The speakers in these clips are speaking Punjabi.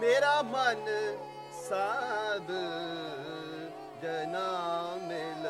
ਮੇਰਾ ਮਨ ਸਾਧ ਜਨਾ ਮਿਲ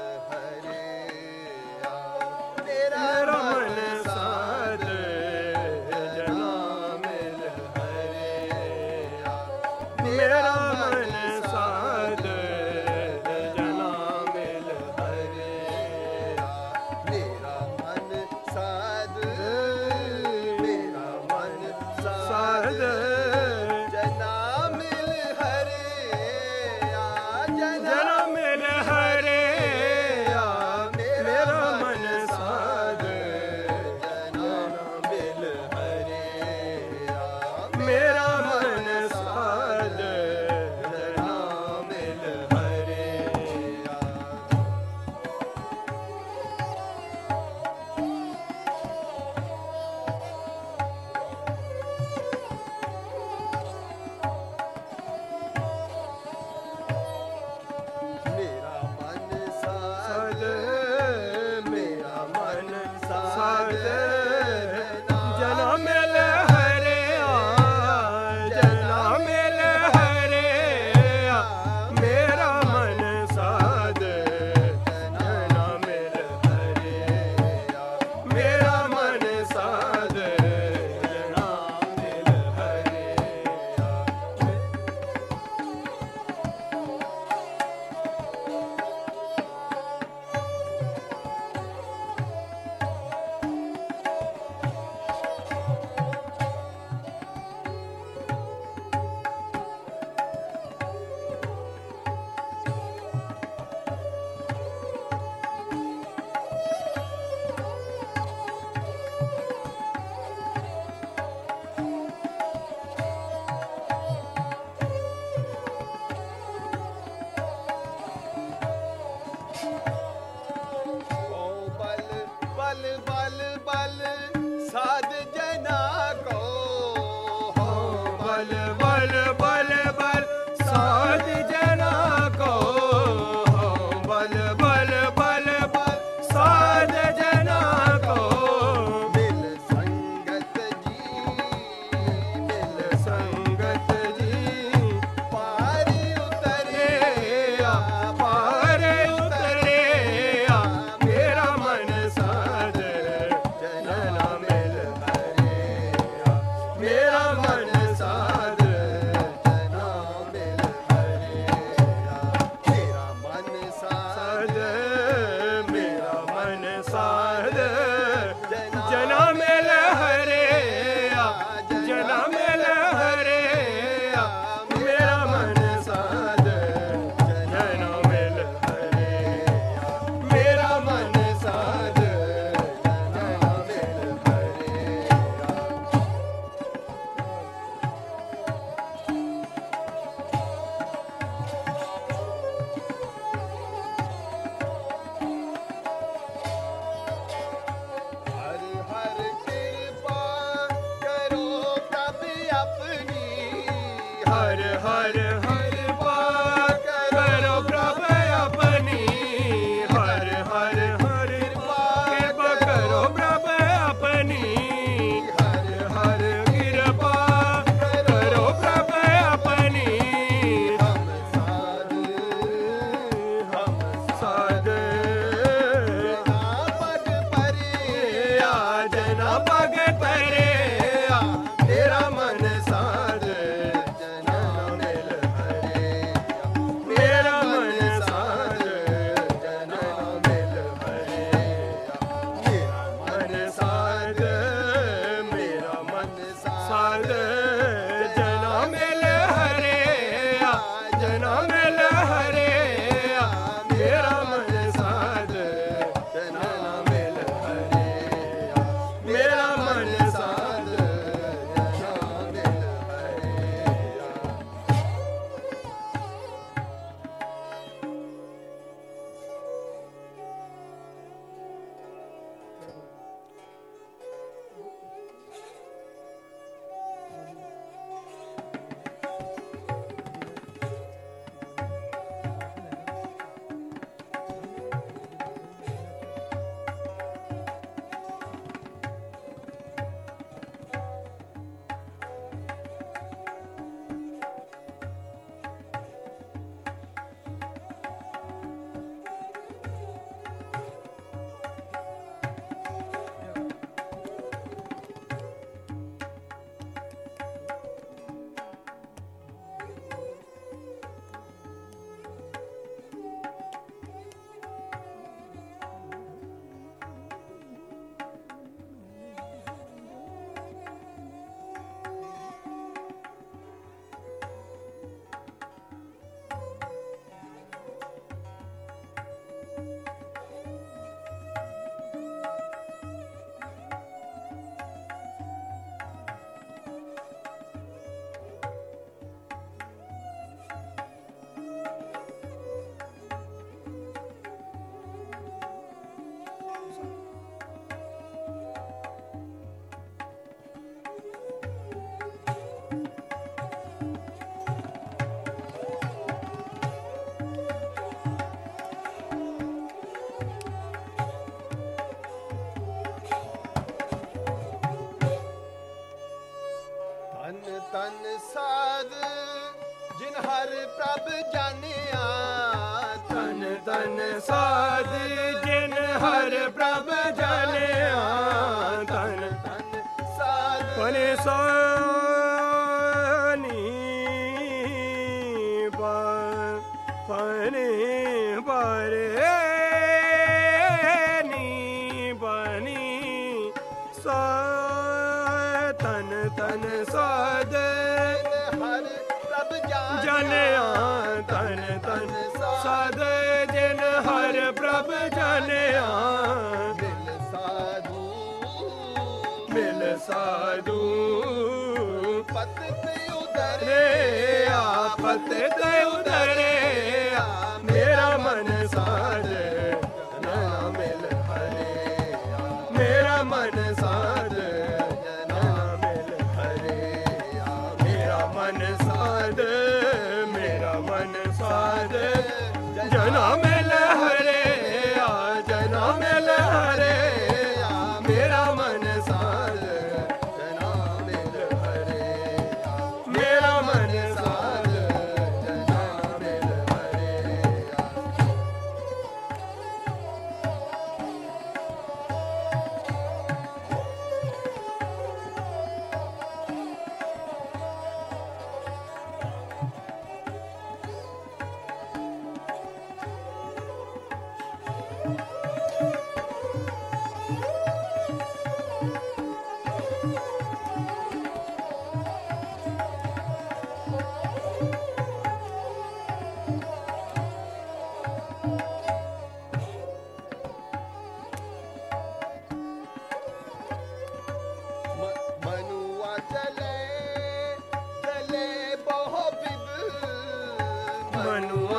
ਹਰ ਕਰ ਪ੍ਰਭ ਜਾਣਿਆ। ਤਨ ਤਨ ਸਾਧ ਜਿਨ ਹਰ ਪ੍ਰਭ ਜਾਣਿਆ। ਤਨ ਤਨ ਸਾਧ। ਭਲੇ ਸਾਨੀ ਬਾ ਫਨੇ ਬਾਰੇ ਸਭ ਜਾਣਿਆ। ਮਿਲ ਸਾਧੂ ਮਿਲ ਸਾਧੂ। ਪਤ ਤੇ ਉਦਰੇ ਆ ਪਤ ਤੇ ਉਦਰੇ।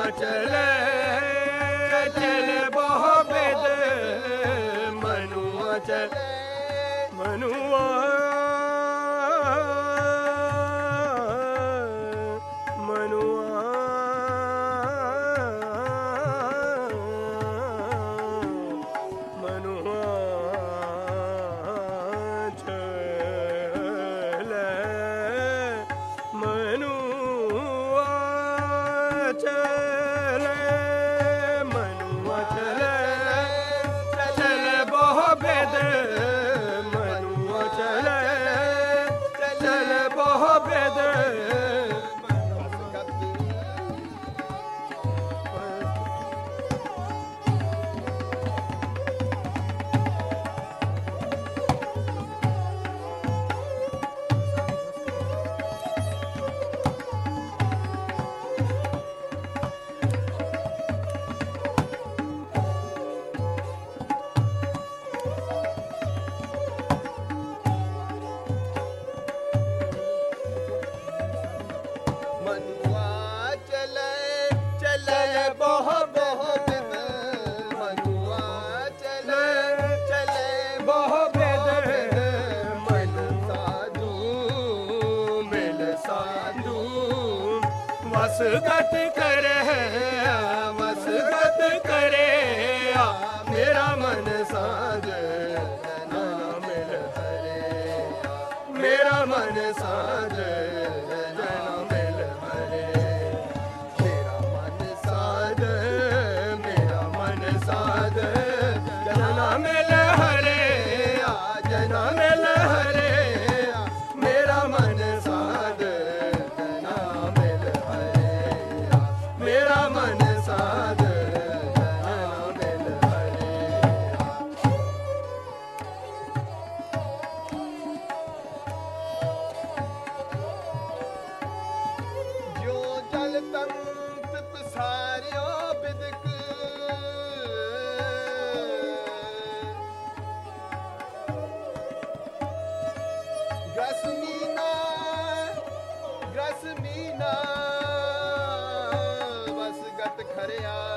ਚਲੇ ਚਲੇ ਬਹੁ ਬੇਦ ਮਨੂ ਚਲੇ ਮਨੂ ਆ ਮਸਗਤ ਕਰੇ ਮਸਗਤ ਕਰੇ। ਮੇਰਾ ਮਨ ਸਾਜ ਨਾਮ ਮਿਲ ਹਰੇ। ਮੇਰਾ ਮਨ ਸਾਜ ਗਤ ਖਰਿਆ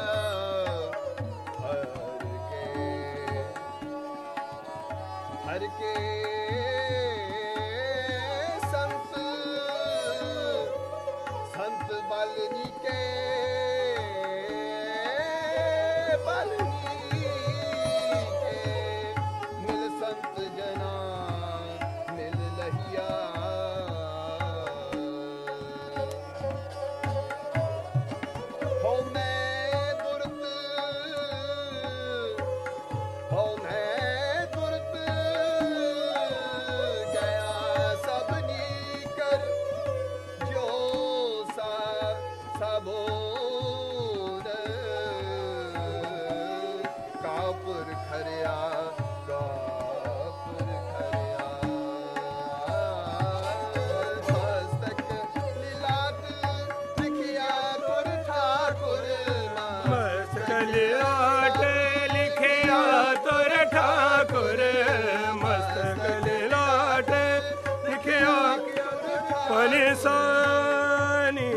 నిసని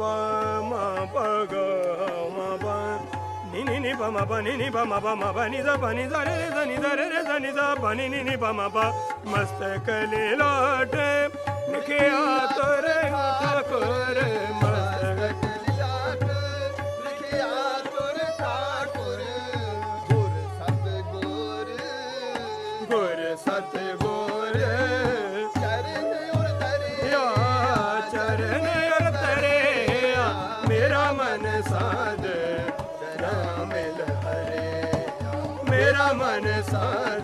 బమ పగ మబ నిని ని బమ బని ని బమ బమ బని ద బని ద రే ద ని ద రే రే ద ని ద బని ని ని బమ బ మస్తకలి లాటే నిఖియా తోరే ఠాకురే ਜਨਾ